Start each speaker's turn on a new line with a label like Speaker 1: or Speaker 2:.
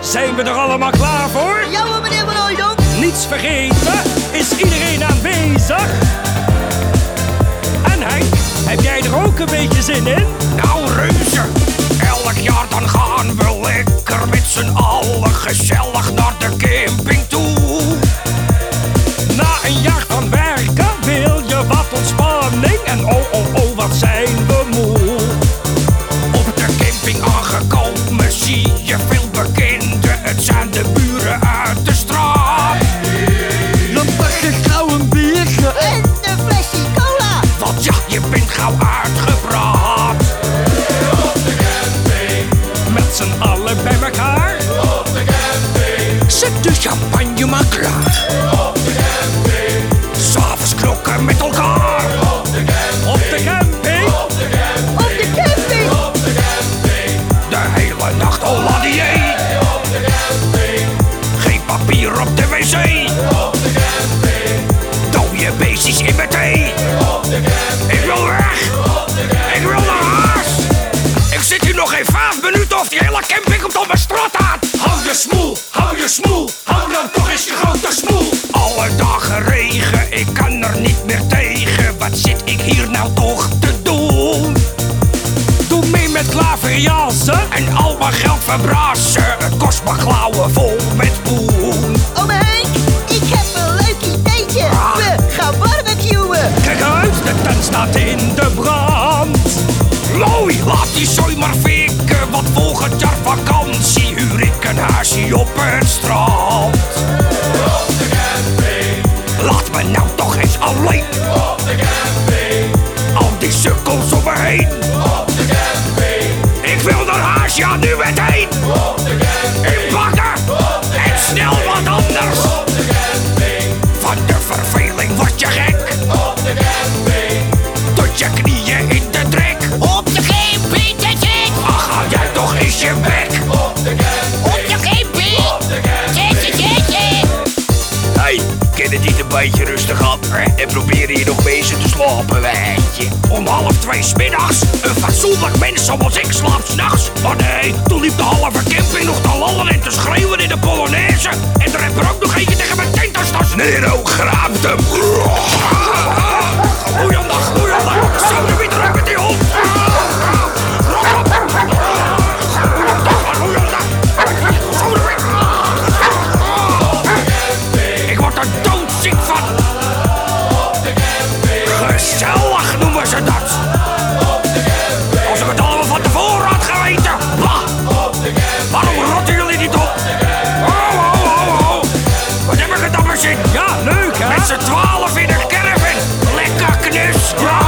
Speaker 1: zijn we er allemaal klaar voor?
Speaker 2: Ja hoor, meneer Van.
Speaker 1: Niets vergeten? Is iedereen aanwezig? En Henk, heb jij er ook een beetje zin in?
Speaker 3: Nou reuze, elk jaar dan gaan we lekker met z'n allen gezellig
Speaker 1: allen bij elkaar.
Speaker 3: Zet de champagne maar klaar. S'avonds knokken met elkaar.
Speaker 1: Op de camping.
Speaker 2: Op de camping.
Speaker 3: De hele nacht Holladier. Geen papier op de wc. Dode beestjes in mijn thee. Ik wil weg. Ik wil naar huis. Ik zit hier nog geen vijf minuten of die hele camping komt op mijn straat aan. Hou je smoel, hou je smoel. Hou dan toch eens je grote smoel. Alle dagen regen, ik kan er niet meer tegen. Wat zit ik hier nou toch te doen?
Speaker 1: Doe mee met klaverjassen.
Speaker 3: En al mijn geld verbrassen. Het kost me klauwen vol met poen.
Speaker 2: Ome Henk, ik heb een leuk ideetje. We gaan barbecuen.
Speaker 1: Kijk uit, de tent staat in de brand.
Speaker 3: Mooi, laat die zooi huur ik een huisje op het strand. Laat me nou toch eens alleen. Al die sukkels om me heen. Ik wil naar huis, ja nu meteen. Inpakken en beetje rustig aan en probeer hier nog bezig te slapen, weet je. Om half twee smiddags, een fatsoenlijk mens zoals ik slaapt s'nachts. Maar nee, toen liep de halve camping nog te lallen en te schreeuwen in de Polonaise. Met z'n
Speaker 1: 12 in de
Speaker 3: kerven! Lekker knus!